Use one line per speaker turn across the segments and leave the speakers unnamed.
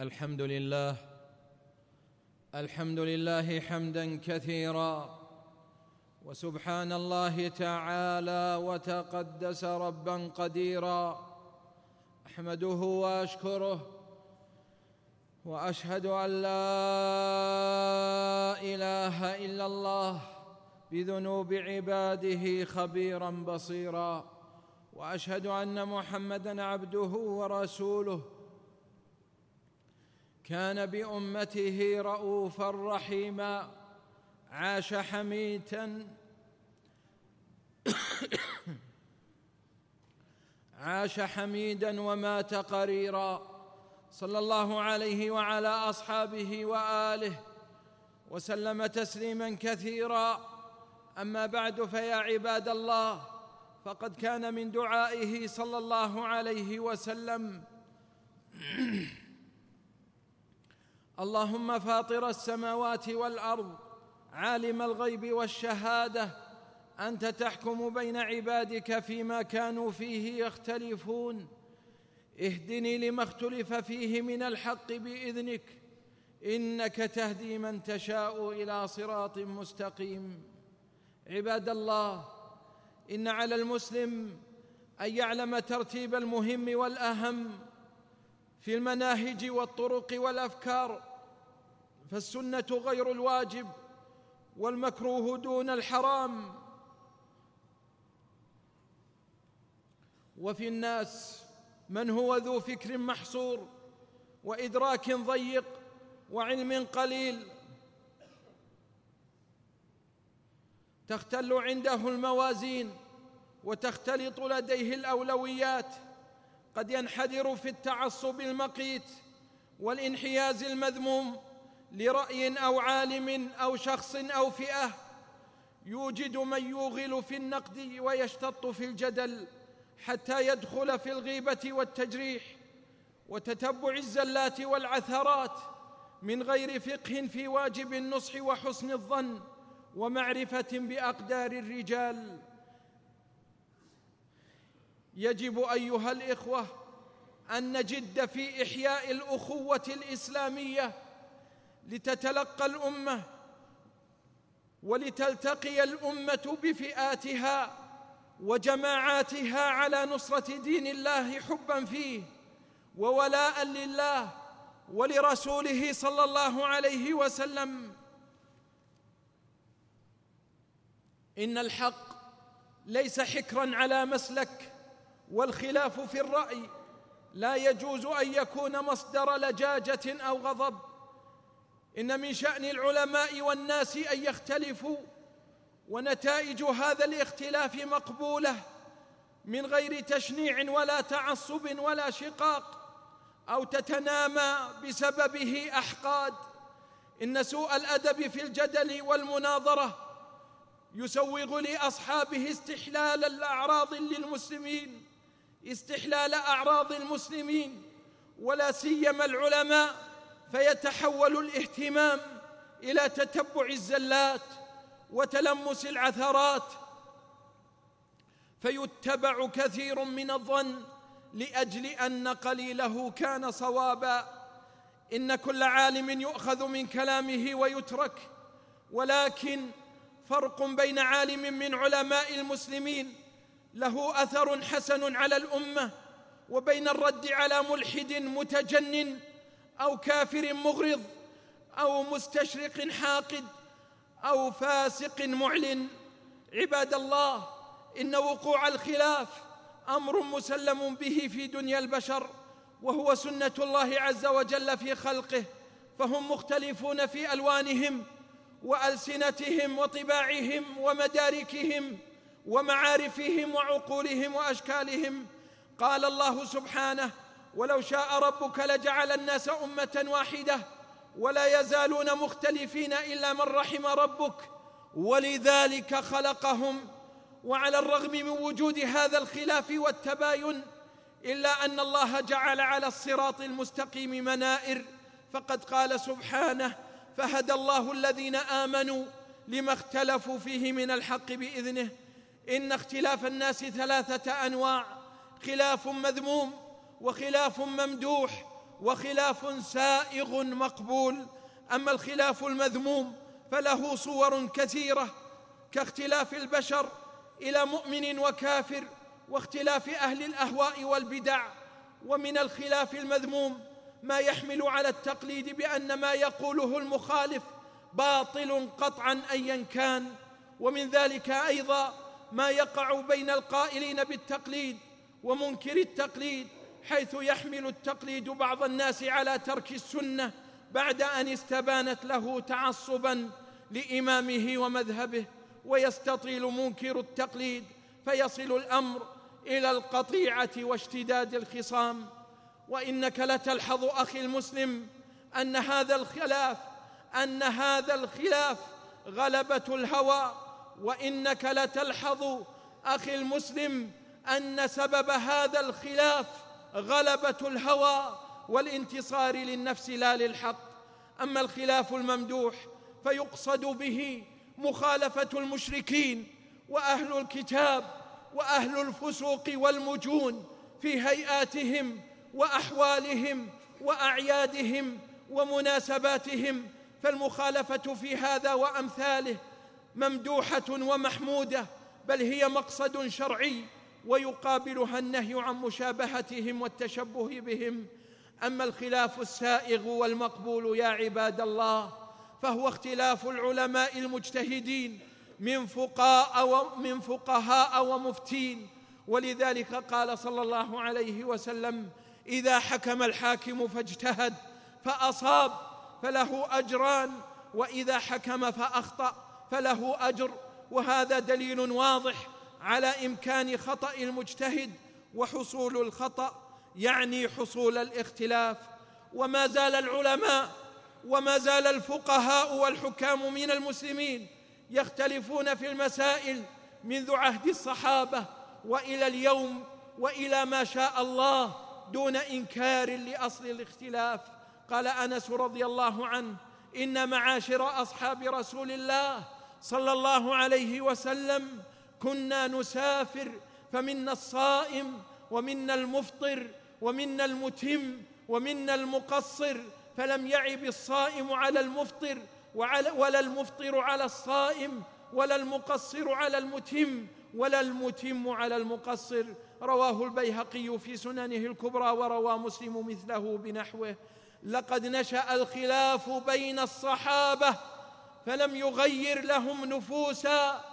الحمد لله. الحمد لله حمدا كثيرا. وسبحان الله تعالى وتقدس ربا قديرا. أحمده وأشكره. وأشهد أن لا إله إلا الله بذنوب عباده خبيرا بصيرا. وأشهد أن محمدا عبده ورسوله. كان بأمته رؤوفا رحيما عاش حميتا عاش حميدا ومات قريرا. صلى الله عليه وعلى أصحابه وآله وسلم تسليما كثيرا. أما بعد فيا عباد الله فقد كان من دعائه صلى الله عليه وسلم اللهم فاطر السماوات والأرض عالم الغيب والشهادة أنت تحكم بين عبادك فيما كانوا فيه يختلفون. اهدني لما اختلف فيه من الحق بإذنك إنك تهدي من تشاء إلى صراط مستقيم. عباد الله إن على المسلم أن يعلم ترتيب المهم والأهم في المناهج والطرق والأفكار. فالسنة غير الواجب والمكروه دون الحرام. وفي الناس من هو ذو فكر محصور وإدراك ضيق وعلم قليل. تختل عنده الموازين وتختلط لديه الأولويات. قد ينحدر في التعصب المقيت والانحياز المذموم. لرأي أو عالم أو شخص أو فئة يوجد من يوغل في النقد ويشتط في الجدل حتى يدخل في الغيبة والتجريح وتتبع الزلات والعثرات من غير فقه في واجب النصح وحسن الظن ومعرفة بأقدار الرجال. يجب أيها الإخوة أن نجد في إحياء الأخوة الإسلامية لتتلقى الأمة ولتلتقي الأمة بفئاتها وجماعاتها على نصرة دين الله حبا فيه وولاء لله ولرسوله صلى الله عليه وسلم. إن الحق ليس حكرا على مسلك والخلاف في الرأي لا يجوز أن يكون مصدر لجاجة أو غضب. إن من شأن العلماء والناس أن يختلفوا ونتائج هذا الاختلاف مقبولة من غير تشنيع ولا تعصب ولا شقاق أو تتنامى بسببه أحقاد. إن سوء الأدب في الجدل والمناظرة يسوغ لأصحابه استحلال الأعراض للمسلمين استحلال أعراض المسلمين ولا سيما العلماء فيتحول الاهتمام إلى تتبع الزلات وتلمس العثرات. فيتبع كثير من الظن لأجل أن قليله كان صوابا. إن كل عالم يؤخذ من كلامه ويترك ولكن فرق بين عالم من علماء المسلمين له أثر حسن على الأمة وبين الرد على ملحد متجنن أو كافر مغرض أو مستشرق حاقد أو فاسق معلن عباد الله إن وقوع الخلاف أمر مسلم به في دنيا البشر وهو سنة الله عز وجل في خلقه فهم مختلفون في ألوانهم وألسنتهم وطباعهم ومداركهم ومعارفهم وعقولهم وأشكالهم. قال الله سبحانه ولو شاء ربك لجعل الناس أمة واحدة ولا يزالون مختلفين إلا من رحم ربك. ولذلك خلقهم وعلى الرغم من وجود هذا الخلاف والتباين إلا أن الله جعل على الصراط المستقيم منائر. فقد قال سبحانه فهدى الله الذين آمنوا لما اختلفوا فيه من الحق بإذنه. إن اختلاف الناس ثلاثة أنواع خلاف مذموم وخلاف ممدوح وخلاف سائغ مقبول. أما الخلاف المذموم فله صور كثيرة كاختلاف البشر إلى مؤمن وكافر واختلاف أهل الأهواء والبدع. ومن الخلاف المذموم ما يحمل على التقليد بأن ما يقوله المخالف باطل قطعا ايا كان. ومن ذلك أيضا ما يقع بين القائلين بالتقليد ومنكر التقليد حيث يحمل التقليد بعض الناس على ترك السنة بعد أن استبانت له تعصبا لإمامه ومذهبه ويستطيل منكر التقليد فيصل الأمر إلى القطيعة واشتداد الخصام. وإنك لتلحظ أخي المسلم أن هذا الخلاف أن هذا الخلاف غلبة الهوى. وإنك لتلحظ أخي المسلم أن سبب هذا الخلاف غلبة الهوى والانتصار للنفس لا للحق. أما الخلاف الممدوح فيقصد به مخالفة المشركين وأهل الكتاب وأهل الفسوق والمجون في هيئاتهم وأحوالهم وأعيادهم ومناسباتهم. فالمخالفة في هذا وأمثاله ممدوحة ومحمودة بل هي مقصد شرعي ويقابلها النهي عن مشابهتهم والتشبه بهم. أما الخلاف السائغ والمقبول يا عباد الله فهو اختلاف العلماء المجتهدين من فقهاء ومن فقهاء ومفتين. ولذلك قال صلى الله عليه وسلم إذا حكم الحاكم فاجتهد فأصاب فله أجران وإذا حكم فأخطأ فله أجر. وهذا دليل واضح على إمكان خطأ المجتهد وحصول الخطأ يعني حصول الاختلاف. وما زال العلماء وما زال الفقهاء والحكام من المسلمين يختلفون في المسائل منذ عهد الصحابة وإلى اليوم وإلى ما شاء الله دون إنكار لأصل الاختلاف. قال أنس رضي الله عنه إن معاشر أصحاب رسول الله صلى الله عليه وسلم كنا نسافر فمنا الصائم ومنا المفطر ومنا المتم ومنا المقصر فلم يعب الصائم على المفطر ولا المفطر على الصائم ولا المقصر على المتم ولا المتم على المقصر. رواه البيهقي في سننه الكبرى وروى مسلم مثله بنحوه. لقد نشأ الخلاف بين الصحابة فلم يغير لهم نفوسا.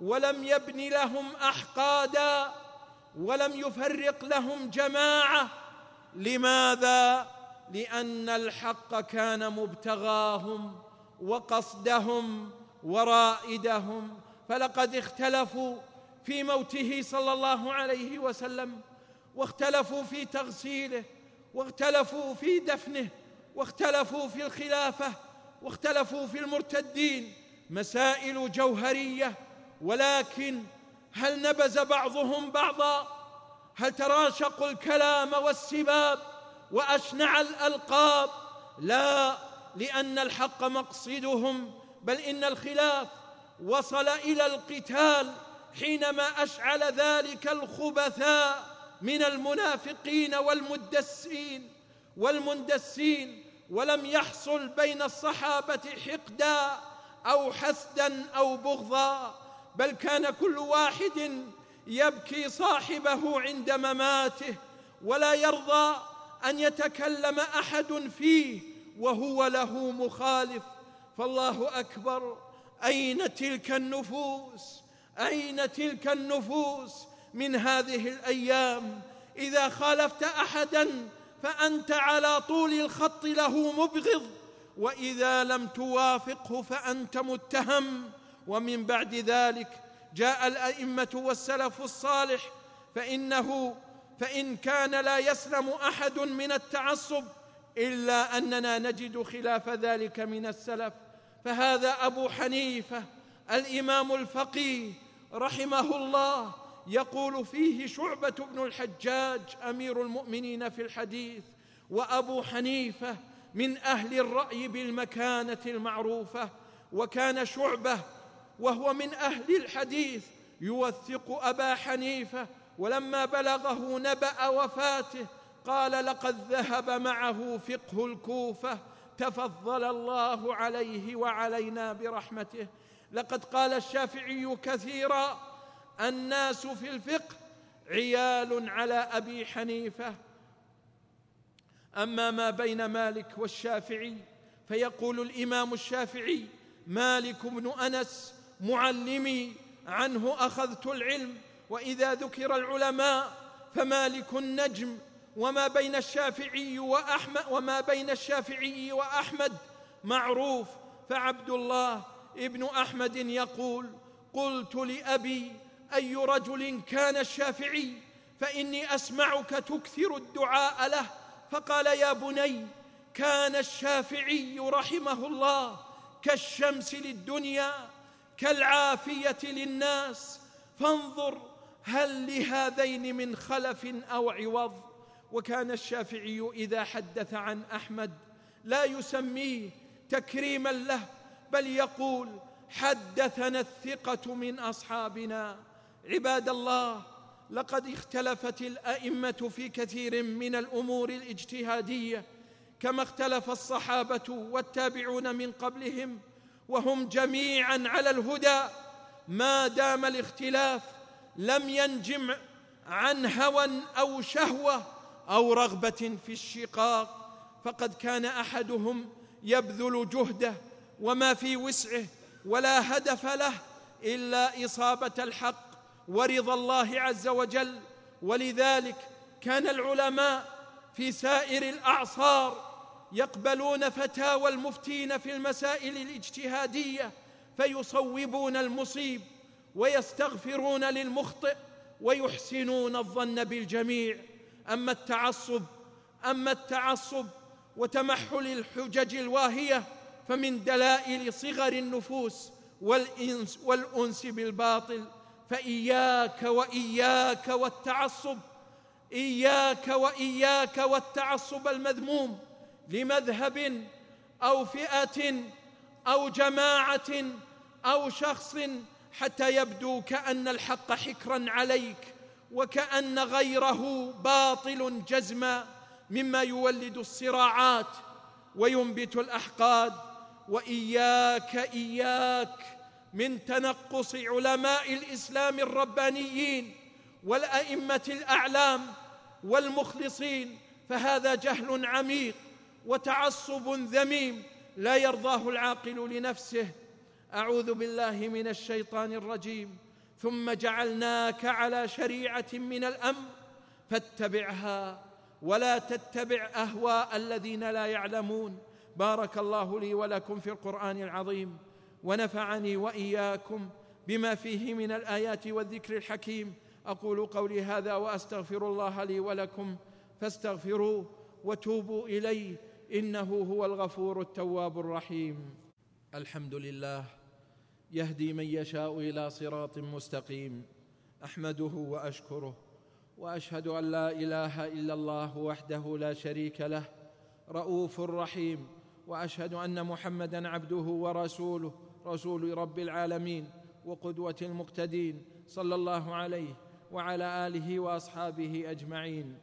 ولم يبن لهم أحقادا ولم يفرق لهم جماعة. لماذا؟ لأن الحق كان مبتغاهم وقصدهم ورائدهم. فلقد اختلفوا في موته صلى الله عليه وسلم واختلفوا في تغسيله واختلفوا في دفنه واختلفوا في الخلافة واختلفوا في المرتدين. مسائل جوهرية ولكن هل نبز بعضهم بعضا؟ هل تراشقوا الكلام والسباب وأشنع الألقاب؟ لا لأن الحق مقصدهم بل إن الخلاف وصل إلى القتال حينما أشعل ذلك الخبثاء من المنافقين والمدسين. والمندسين ولم يحصل بين الصحابة حقدا أو حسدا أو بغضا. بل كان كل واحد يبكي صاحبه عند مماته ولا يرضى أن يتكلم أحد فيه وهو له مخالف. فالله أكبر. أين تلك النفوس؟ أين تلك النفوس من هذه الأيام؟ إذا خالفت أحدا فأنت على طول الخط له مبغض وإذا لم توافقه فأنت متهم. ومن بعد ذلك جاء الأئمة والسلف الصالح فإنه فإن كان لا يسلم أحد من التعصب إلا أننا نجد خلاف ذلك من السلف. فهذا أبو حنيفة الإمام الفقيه رحمه الله يقول فيه شعبة بن الحجاج أمير المؤمنين في الحديث وأبو حنيفة من أهل الرأي بالمكانة المعروفة وكان شعبة وهو من أهل الحديث يوثق أبا حنيفة ولما بلغه نبأ وفاته قال لقد ذهب معه فقه الكوفة تفضل الله عليه وعلينا برحمته. لقد قال الشافعي كثيرا الناس في الفقه عيال على أبي حنيفة. أما ما بين مالك والشافعي فيقول الإمام الشافعي مالك بن أنس معلمي عنه أخذت العلم وإذا ذكر العلماء فمالك النجم. وما بين الشافعي وأحمد وما بين الشافعي وأحمد معروف. فعبد الله ابن أحمد يقول قلت لأبي أي رجل كان الشافعي؟ فإني أسمعك تكثر الدعاء له. فقال يا بني كان الشافعي رحمه الله كالشمس للدنيا. كالعافية للناس. فانظر هل لهذين من خلف أو عوض. وكان الشافعي إذا حدث عن أحمد لا يسميه تكريما له بل يقول حدثنا الثقة من أصحابنا. عباد الله لقد اختلفت الأئمة في كثير من الأمور الاجتهادية كما اختلف الصحابة والتابعون من قبلهم. وهم جميعا على الهدى. ما دام الاختلاف لم ينجم عن هوى أو شهوة أو رغبة في الشقاق فقد كان أحدهم يبذل جهده وما في وسعه ولا هدف له إلا إصابة الحق ورضا الله عز وجل. ولذلك كان العلماء في سائر الأعصار يقبلون فتاوى المفتين في المسائل الاجتهادية فيصوبون المصيب ويستغفرون للمخطئ ويحسنون الظن بالجميع. أما التعصب أما التعصب وتمحل الحجج الواهية فمن دلائل صغر النفوس والانس والأنس بالباطل فإياك وإياك والتعصب إياك وإياك والتعصب المذموم. لمذهب أو فئة أو جماعة أو شخص حتى يبدو كأن الحق حكرا عليك وكأن غيره باطل جزما مما يولد الصراعات وينبت الأحقاد. وإياك إياك من تنقص علماء الإسلام الربانيين والأئمة الأعلام والمخلصين فهذا جهل عميق. وتعصب ذميم لا يرضاه العاقل لنفسه. أعوذ بالله من الشيطان الرجيم. ثم جعلناك على شريعة من الأمر فاتبعها ولا تتبع أهواء الذين لا يعلمون. بارك الله لي ولكم في القرآن العظيم. ونفعني وإياكم بما فيه من الآيات والذكر الحكيم. أقول قولي هذا وأستغفر الله لي ولكم فاستغفروه وتوبوا إليه. إنه هو الغفور التواب الرحيم. الحمد لله يهدي من يشاء إلى صراط مستقيم. أحمده وأشكره وأشهد أن لا إله إلا الله وحده لا شريك له رؤوف رحيم. وأشهد أن محمدا عبده ورسوله رسول رب العالمين وقدوة المقتدين صلى الله عليه وعلى آله وأصحابه أجمعين.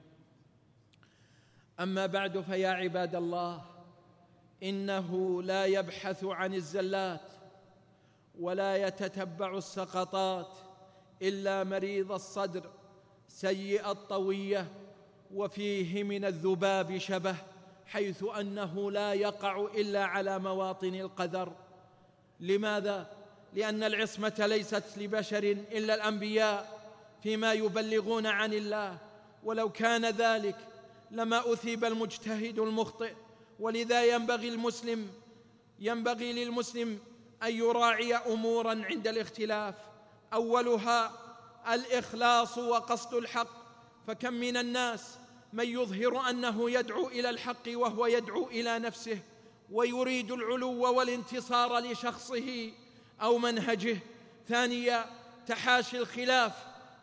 أما بعد فيا عباد الله إنه لا يبحث عن الزلات ولا يتتبع السقطات إلا مريض الصدر سيء الطوية وفيه من الذباب شبه حيث أنه لا يقع إلا على مواطن القدر. لماذا؟ لأن العصمة ليست لبشر إلا الأنبياء فيما يبلغون عن الله. ولو كان ذلك لما أثيب المجتهد المخطئ. ولذا ينبغي المسلم ينبغي للمسلم أن يراعي أمورا عند الاختلاف. أولها الإخلاص وقصد الحق. فكم من الناس من يظهر أنه يدعو إلى الحق وهو يدعو إلى نفسه ويريد العلو والانتصار لشخصه أو منهجه. ثانيا تحاشي الخلاف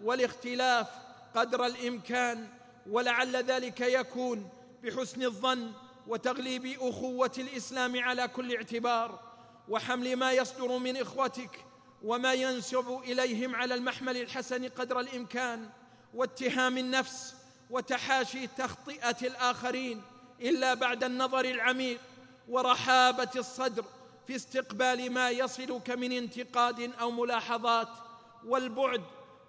والاختلاف قدر الإمكان ولعل ذلك يكون بحسن الظن وتغليب أخوة الإسلام على كل اعتبار وحمل ما يصدر من إخوتك وما ينسب إليهم على المحمل الحسن قدر الإمكان واتهام النفس وتحاشي تخطئة الآخرين إلا بعد النظر العميق ورحابة الصدر في استقبال ما يصلك من انتقاد أو ملاحظات والبعد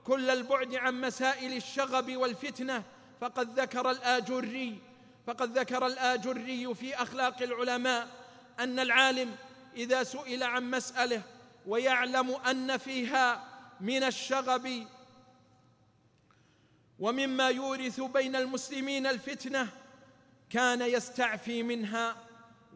كل البعد عن مسائل الشغب والفتنة فقد ذكر الآجري فقد ذكر الآجري في أخلاق العلماء أن العالم إذا سئل عن مسألة ويعلم أن فيها من الشغب ومما يورث بين المسلمين الفتنة كان يستعفي منها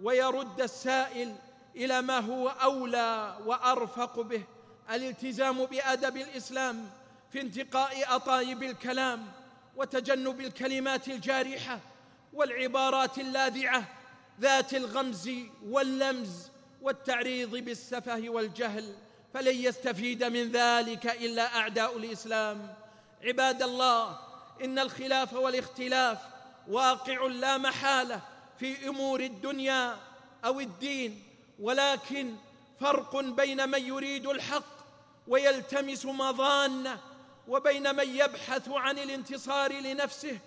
ويرد السائل إلى ما هو أولى وأرفق به الالتزام بأدب الإسلام في انتقاء أطايب الكلام وتجنب الكلمات الجارحة والعبارات اللاذعة ذات الغمز واللمز والتعريض بالسفه والجهل فلن يستفيد من ذلك إلا أعداء الإسلام. عباد الله إن الخلاف والاختلاف واقع لا محالة في أمور الدنيا أو الدين ولكن فرق بين من يريد الحق ويلتمس مظانة وبين من يبحث عن الانتصار لنفسه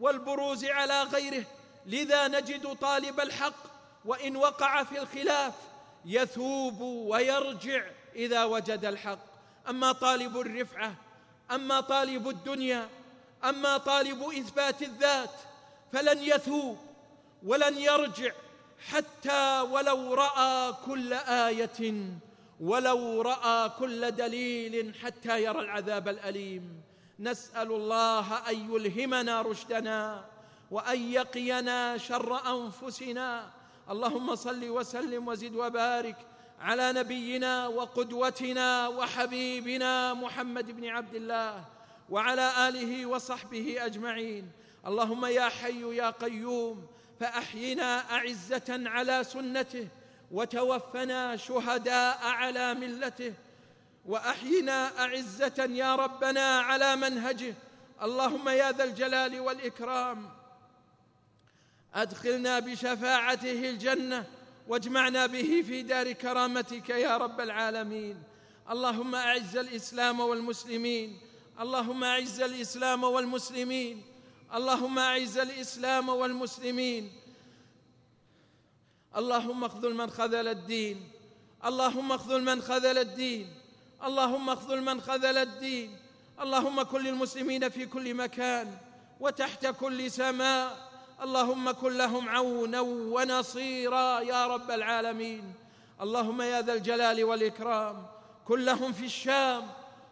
والبروز على غيره. لذا نجد طالب الحق وإن وقع في الخلاف يثوب ويرجع إذا وجد الحق. أما طالب الرفعة أما طالب الدنيا أما طالب إثبات الذات فلن يثوب ولن يرجع حتى ولو رأى كل آية ولو رأى كل دليل حتى يرى العذاب الأليم. نسأل الله أن يلهمنا رشدنا وأن يقينا شر أنفسنا. اللهم صل وسلم وزد وبارك على نبينا وقدوتنا وحبيبنا محمد بن عبد الله وعلى آله وصحبه أجمعين. اللهم يا حي يا قيوم فأحينا أعزة على سنته وتوفنا شهداء على ملته وأحينا أعزة يا ربنا على منهجه. اللهم يا ذا الجلال والإكرام أدخلنا بشفاعته الجنة واجمعنا به في دار كرامتك يا رب العالمين. اللهم أعز الإسلام والمسلمين اللهم أعز الإسلام والمسلمين اللهم أعز الإسلام والمسلمين. اللهم اخذل من خذل الدين. اللهم اخذل من خذل الدين. اللهم اخذل من خذل الدين. اللهم كن للمسلمين في كل مكان وتحت كل سماء. اللهم كن لهم عونا ونصيرا يا رب العالمين. اللهم يا ذا الجلال والإكرام. كن لهم في الشام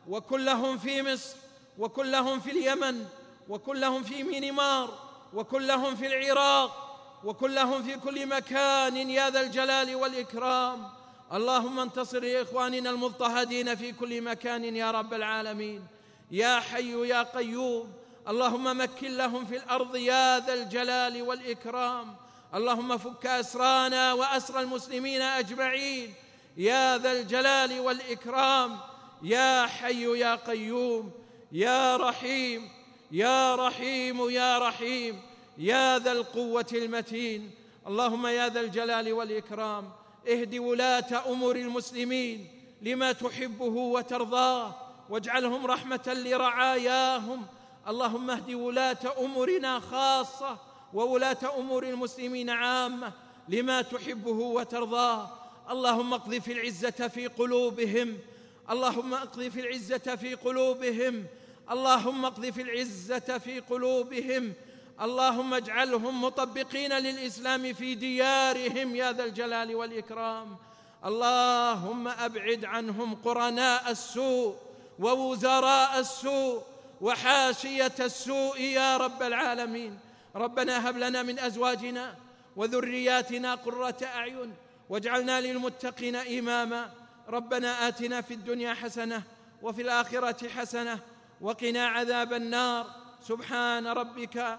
وكن لهم في مصر وكن لهم في اليمن وكن لهم في مينمار وكن لهم في العراق وكن لهم في كل مكان يا ذا الجلال والإكرام. اللهم انتصر لاخواننا المضطهدين في كل مكان يا رب العالمين. يا حي يا قيوم. اللهم مكن لهم في الأرض يا ذا الجلال والإكرام. اللهم فك أسرانا وأسرى المسلمين أجمعين. يا ذا الجلال والإكرام. يا حي يا قيوم. يا رحيم. يا رحيم يا رحيم. يا ذا القوة المتين. اللهم يا ذا الجلال والإكرام. اهد ولاة أمور المسلمين لما تحبه وترضاه. واجعلهم رحمة لرعاياهم. اللهم اهد ولاة أمورنا خاصة وولاة أمور المسلمين عامة لما تحبه وترضاه. اللهم اقذف العزة في قلوبهم. اللهم اقذف العزة في قلوبهم. اللهم اقذف العزة في قلوبهم. اللهم اجعلهم مطبقين للإسلام في ديارهم يا ذا الجلال والإكرام. اللهم أبعد عنهم قرناء السوء ووزراء السوء وحاشية السوء يا رب العالمين. ربنا هب لنا من أزواجنا وذرياتنا قرة أعين واجعلنا للمتقين إماما. ربنا آتنا في الدنيا حسنة وفي الآخرة حسنة وقنا عذاب النار. سبحان ربك